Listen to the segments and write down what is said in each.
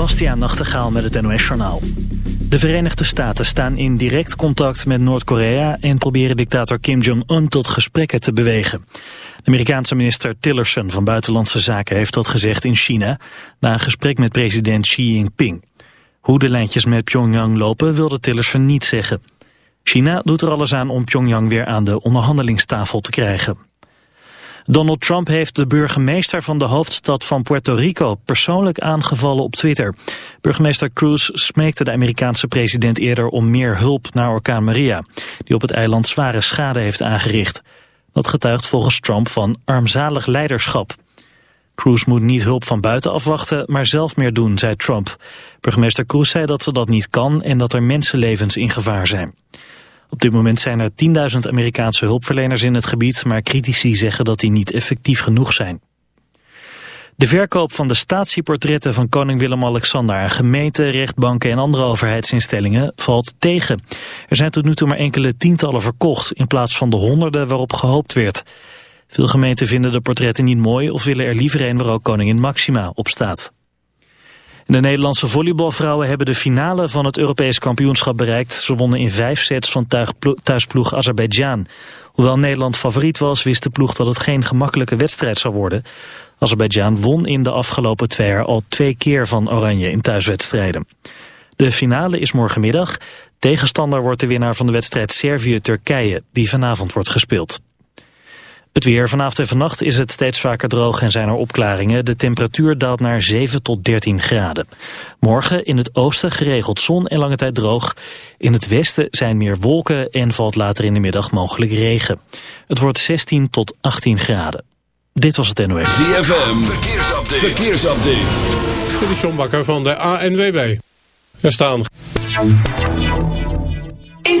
Bastiaan Nachtegaal met het NOS-journaal. De Verenigde Staten staan in direct contact met Noord-Korea... en proberen dictator Kim Jong-un tot gesprekken te bewegen. De Amerikaanse minister Tillerson van Buitenlandse Zaken heeft dat gezegd in China... na een gesprek met president Xi Jinping. Hoe de lijntjes met Pyongyang lopen wilde Tillerson niet zeggen. China doet er alles aan om Pyongyang weer aan de onderhandelingstafel te krijgen. Donald Trump heeft de burgemeester van de hoofdstad van Puerto Rico persoonlijk aangevallen op Twitter. Burgemeester Cruz smeekte de Amerikaanse president eerder om meer hulp naar orkaan Maria, die op het eiland zware schade heeft aangericht. Dat getuigt volgens Trump van armzalig leiderschap. Cruz moet niet hulp van buiten afwachten, maar zelf meer doen, zei Trump. Burgemeester Cruz zei dat ze dat niet kan en dat er mensenlevens in gevaar zijn. Op dit moment zijn er 10.000 Amerikaanse hulpverleners in het gebied, maar critici zeggen dat die niet effectief genoeg zijn. De verkoop van de statieportretten van koning Willem-Alexander aan gemeenten, rechtbanken en andere overheidsinstellingen valt tegen. Er zijn tot nu toe maar enkele tientallen verkocht in plaats van de honderden waarop gehoopt werd. Veel gemeenten vinden de portretten niet mooi of willen er liever een waar ook koningin Maxima op staat. De Nederlandse volleybalvrouwen hebben de finale van het Europees kampioenschap bereikt. Ze wonnen in vijf sets van thuisploeg Azerbeidzjan. Hoewel Nederland favoriet was, wist de ploeg dat het geen gemakkelijke wedstrijd zou worden. Azerbeidzjan won in de afgelopen twee jaar al twee keer van Oranje in thuiswedstrijden. De finale is morgenmiddag. Tegenstander wordt de winnaar van de wedstrijd Servië-Turkije, die vanavond wordt gespeeld. Het weer. Vanavond en vannacht is het steeds vaker droog en zijn er opklaringen. De temperatuur daalt naar 7 tot 13 graden. Morgen in het oosten geregeld zon en lange tijd droog. In het westen zijn meer wolken en valt later in de middag mogelijk regen. Het wordt 16 tot 18 graden. Dit was het NOS. ZFM. Verkeersupdate. Verkeersupdate. Dit is John Bakker van de ANWB. Er staan... In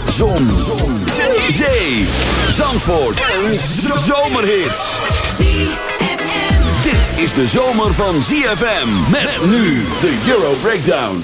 Zon. Zon. Zee. Zandvoort. Een zomerhit. Dit is de zomer van ZFM. Met nu de Euro Breakdown.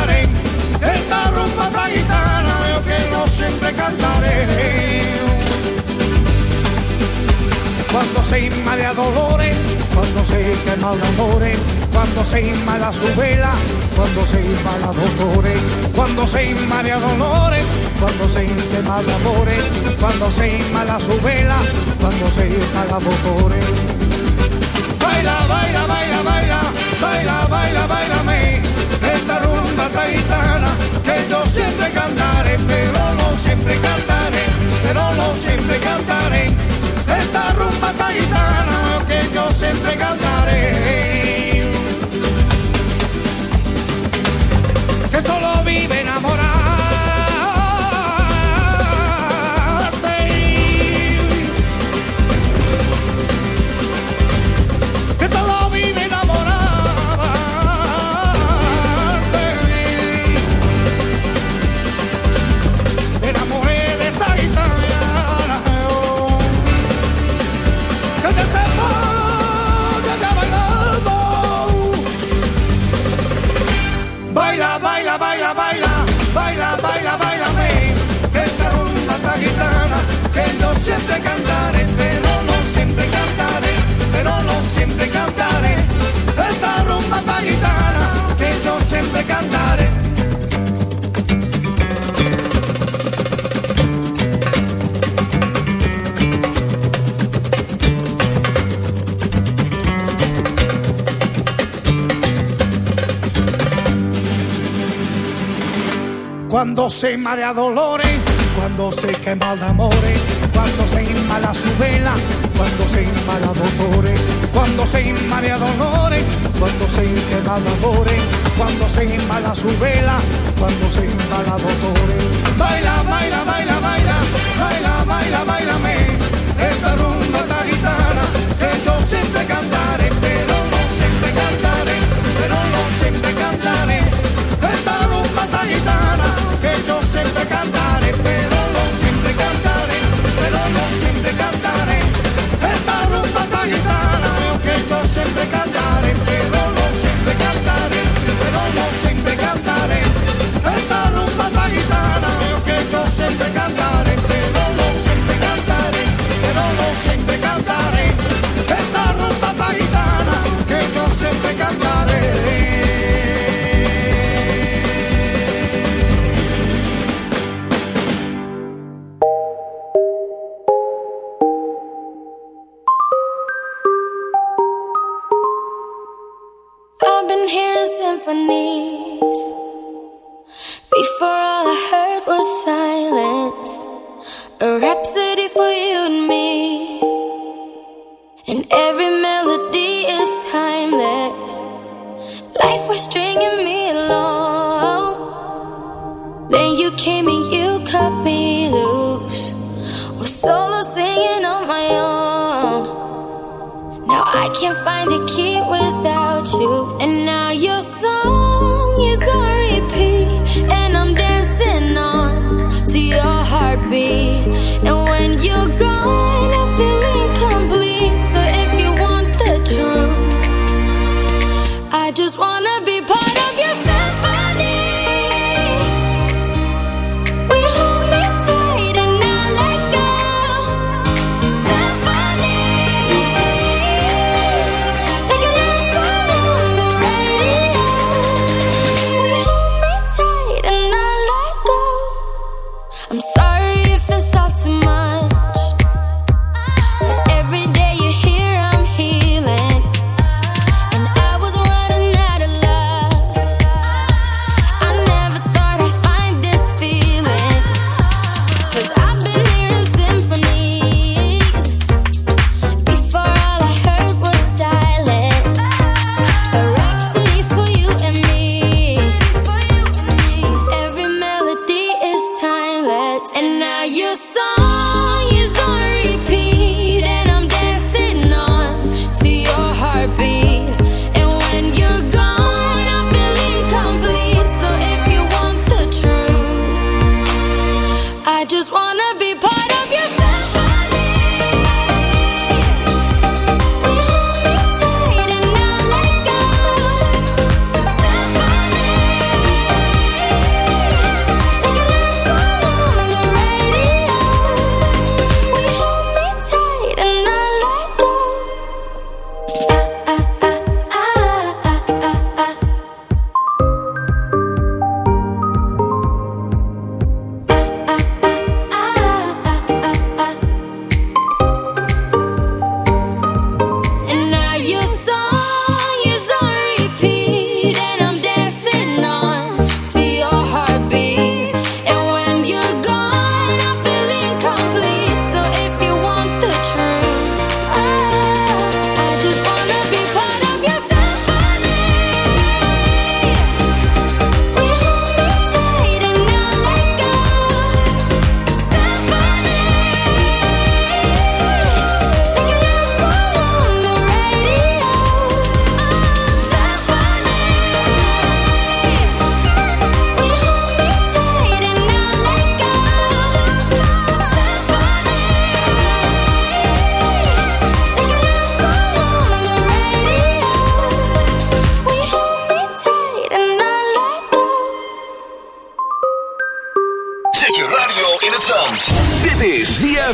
siempre cantaré. Cuando se inma de dolores, cuando se quema de amores, cuando se inma la su vela, cuando se inma la dolores, cuando se inma de dolores, cuando se quema de amores, cuando se inma la su vela, cuando se inma la dolores. Baila, baila, baila, baila, baila, baila, baila, me esta rumba taitana que yo siempre cantaré, pero se marea dolores, cuando se quema el amores, cuando se inmala su vela, cuando se inmala dolores, cuando se marea dolores, cuando se quema dolores, cuando se inmala su vela, cuando se inmala dolores. Baila, baila, baila, baila, baila, baila, baila, me, esta rumba esta guitarra que yo siempre canto. siempre cambia.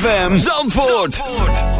ZFM Zandvoort.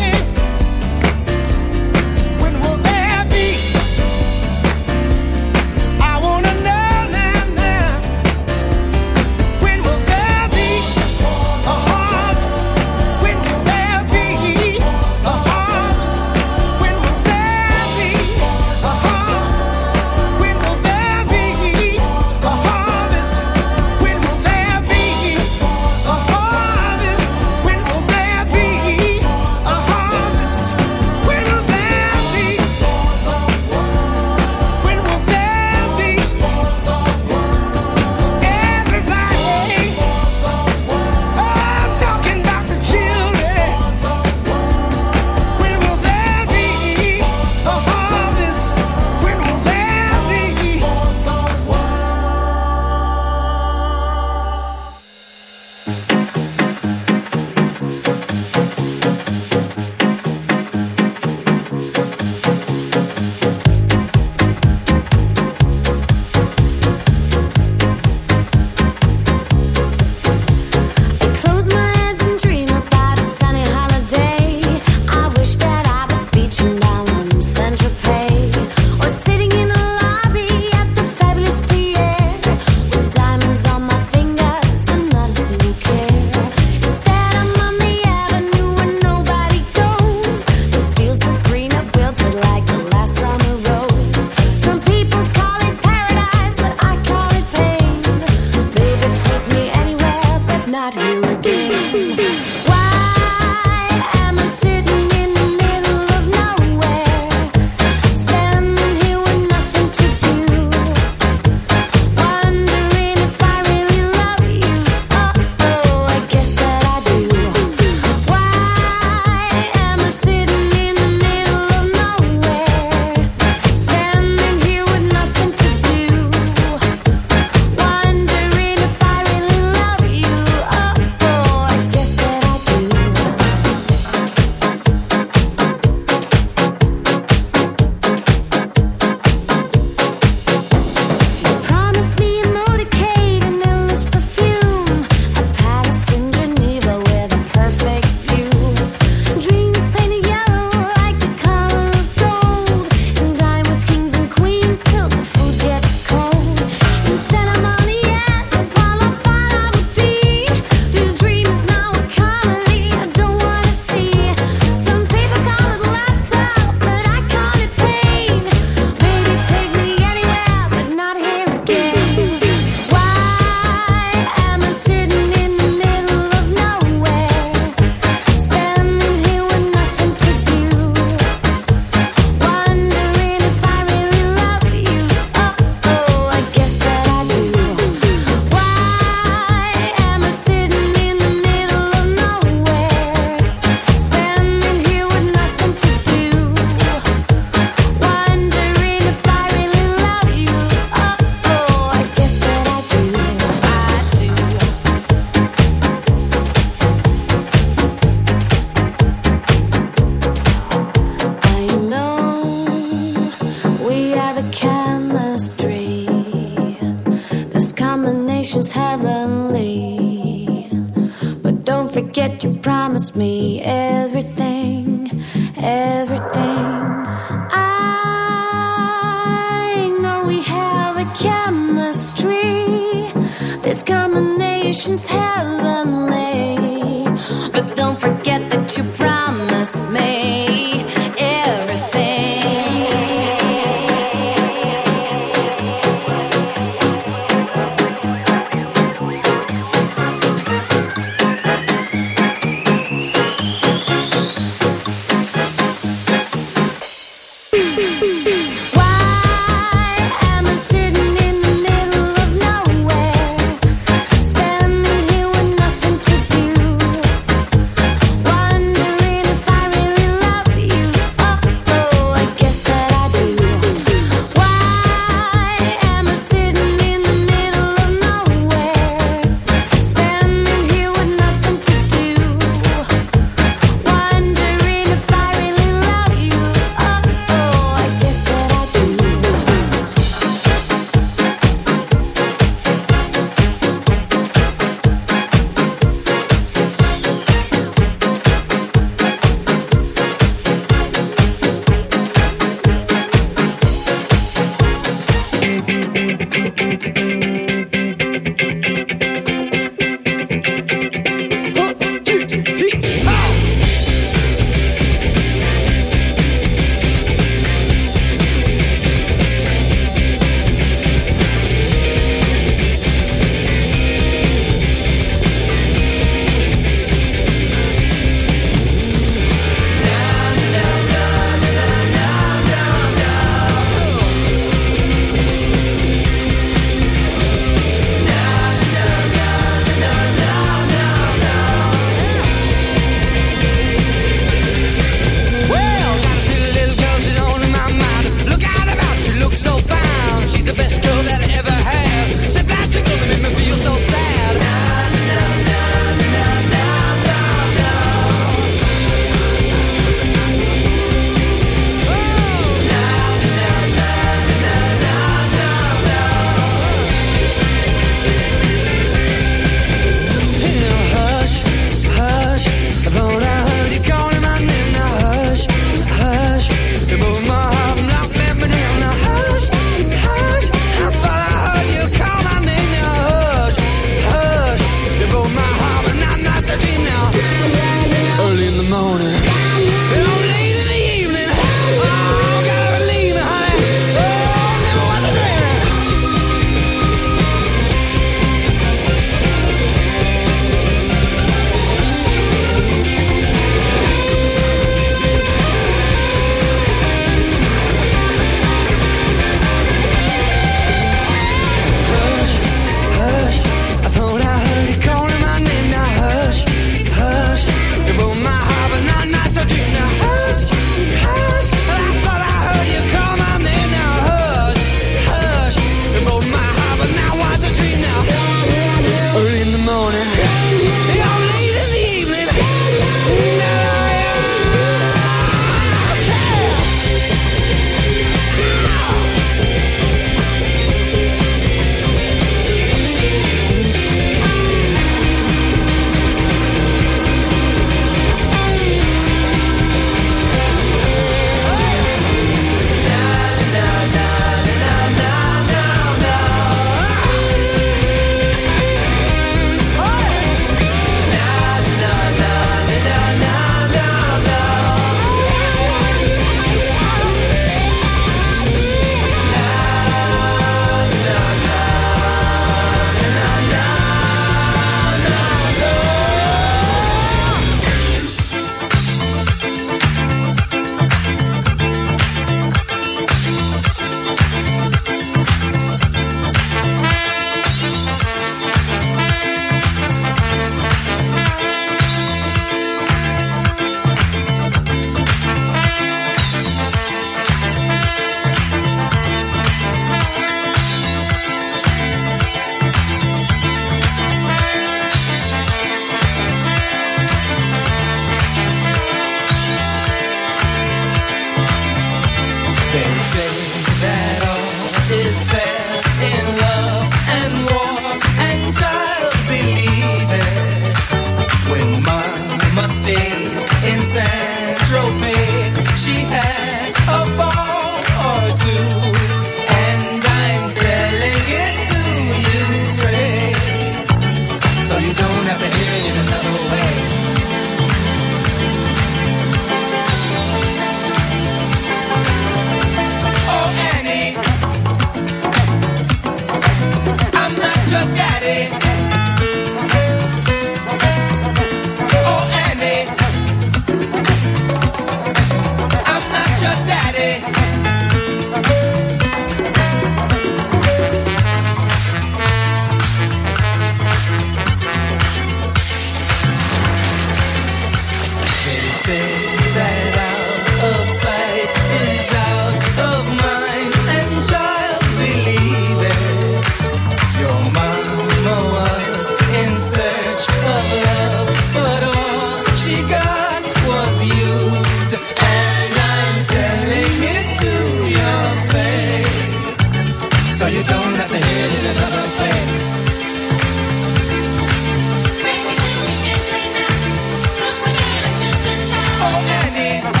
Annie.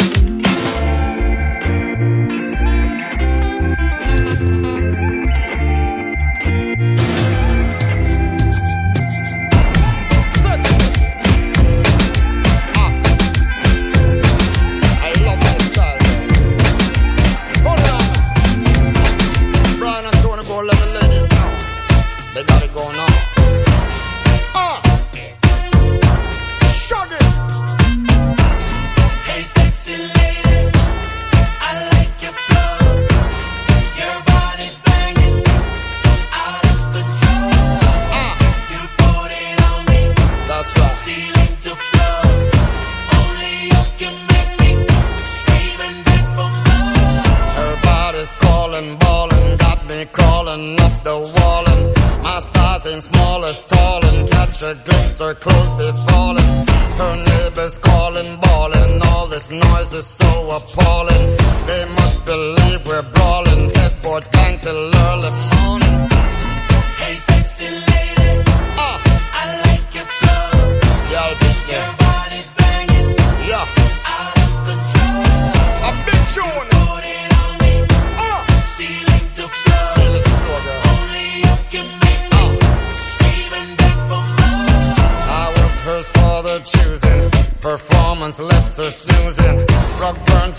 Her clothes be falling. Her neighbors calling, bawling, all this noise is so appalling. They must believe we're brawling, headboards bang till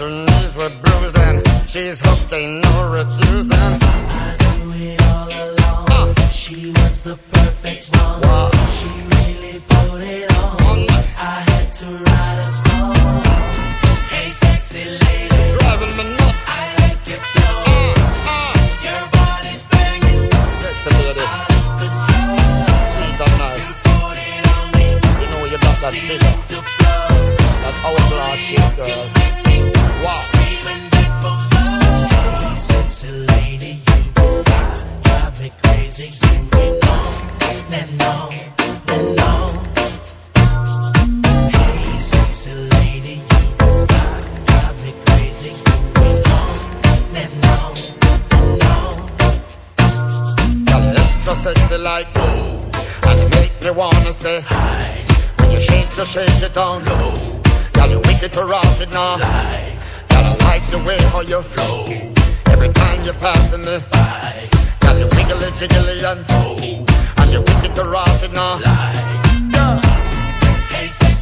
her knees were bruised, and she's hooked, ain't no refusing. To rot it now. I like the way how you flow. Every time you're passing me by. Girl, you wiggly jiggly and oh, and you wicked to rot it now. Girl, Hey, sexy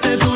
desde tu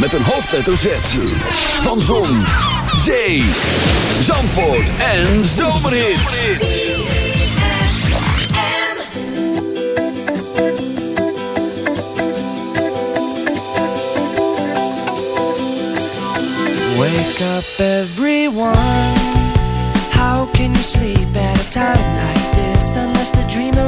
Met een hoofdletter Z. Van Zon, Zee, Zandvoort en Zomerhits. Wake up, everyone. How can you sleep at a time like this unless the dreamer